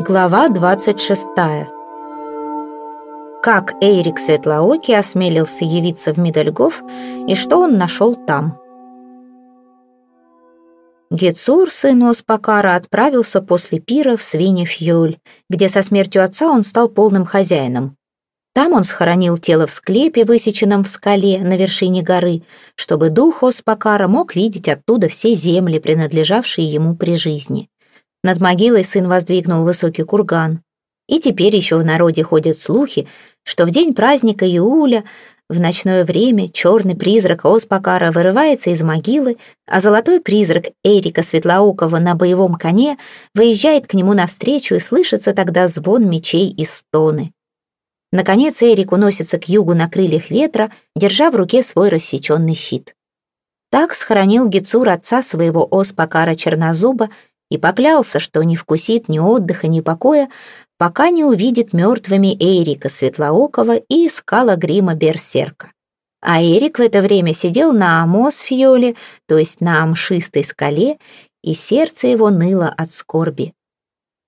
Глава 26. Как Эйрик Светлооки осмелился явиться в Мидальгов и что он нашел там. Гецур, сын Оспакара, отправился после пира в Свинефьюль, где со смертью отца он стал полным хозяином. Там он схоронил тело в склепе, высеченном в скале на вершине горы, чтобы дух Оспакара мог видеть оттуда все земли, принадлежавшие ему при жизни. Над могилой сын воздвигнул высокий курган. И теперь еще в народе ходят слухи, что в день праздника Иуля в ночное время черный призрак Оспакара вырывается из могилы, а золотой призрак Эрика Светлоокова на боевом коне выезжает к нему навстречу и слышится тогда звон мечей и стоны. Наконец Эрик уносится к югу на крыльях ветра, держа в руке свой рассеченный щит. Так схоронил Гецур отца своего Оспакара Чернозуба и поклялся, что не вкусит ни отдыха, ни покоя, пока не увидит мертвыми Эрика Светлоокова и искала грима Берсерка. А Эрик в это время сидел на Амосфиоле, то есть на Амшистой скале, и сердце его ныло от скорби.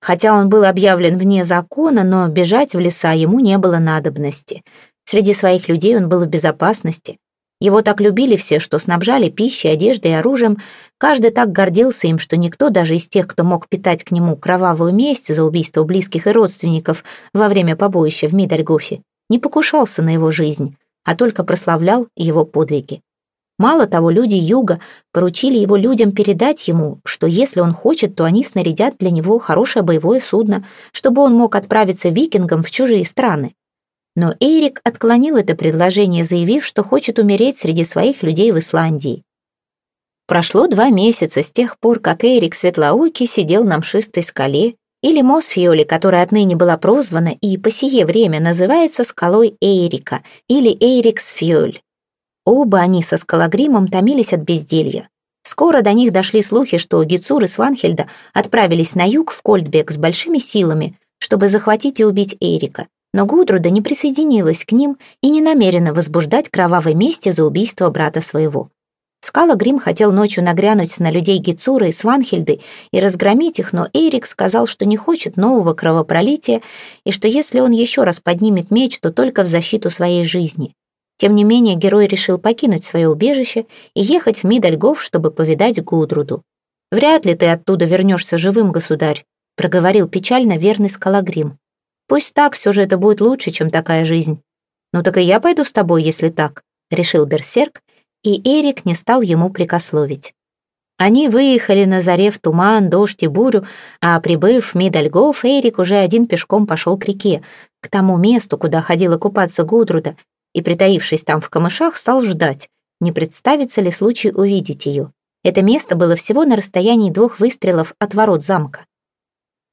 Хотя он был объявлен вне закона, но бежать в леса ему не было надобности. Среди своих людей он был в безопасности. Его так любили все, что снабжали пищей, одеждой и оружием. Каждый так гордился им, что никто, даже из тех, кто мог питать к нему кровавую месть за убийство близких и родственников во время побоища в Мидальгофе, не покушался на его жизнь, а только прославлял его подвиги. Мало того, люди Юга поручили его людям передать ему, что если он хочет, то они снарядят для него хорошее боевое судно, чтобы он мог отправиться викингом в чужие страны. Но Эрик отклонил это предложение, заявив, что хочет умереть среди своих людей в Исландии. Прошло два месяца с тех пор, как Эрик Светлоуки сидел на мшистой скале, или Мосфиоле, которая отныне была прозвана и по сие время называется скалой Эрика или Эриксфьоль. Оба они со скалагримом томились от безделья. Скоро до них дошли слухи, что Гицур и Сванхельда отправились на юг в Кольдбек с большими силами, чтобы захватить и убить Эрика, но Гудруда не присоединилась к ним и не намерена возбуждать кровавой мести за убийство брата своего. Скала Грим хотел ночью нагрянуть на людей Гицура и Сванхельды и разгромить их, но Эрик сказал, что не хочет нового кровопролития и что если он еще раз поднимет меч, то только в защиту своей жизни. Тем не менее, герой решил покинуть свое убежище и ехать в Мидальгов, чтобы повидать Гудруду. «Вряд ли ты оттуда вернешься живым, государь», проговорил печально верный Скалагрим. Пусть так, все же это будет лучше, чем такая жизнь. Ну так и я пойду с тобой, если так, решил Берсерк, и Эрик не стал ему прикословить. Они выехали на заре в туман, дождь и бурю, а прибыв в Мидальгов, Эрик уже один пешком пошел к реке, к тому месту, куда ходила купаться Гудруда, и, притаившись там в камышах, стал ждать, не представится ли случай увидеть ее. Это место было всего на расстоянии двух выстрелов от ворот замка.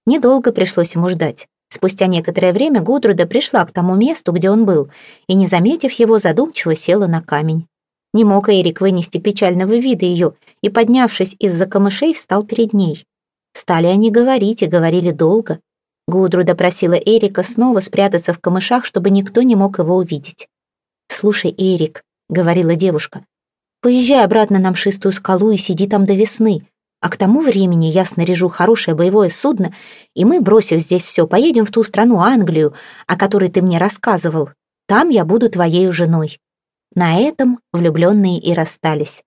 Недолго пришлось ему ждать. Спустя некоторое время Гудруда пришла к тому месту, где он был, и, не заметив его, задумчиво села на камень. Не мог Эрик вынести печального вида ее, и, поднявшись из-за камышей, встал перед ней. Стали они говорить, и говорили долго. Гудруда просила Эрика снова спрятаться в камышах, чтобы никто не мог его увидеть. «Слушай, Эрик», — говорила девушка, — «поезжай обратно на мшистую скалу и сиди там до весны. А к тому времени я снаряжу хорошее боевое судно, и мы, бросив здесь все, поедем в ту страну Англию, о которой ты мне рассказывал. Там я буду твоей женой». На этом влюбленные и расстались.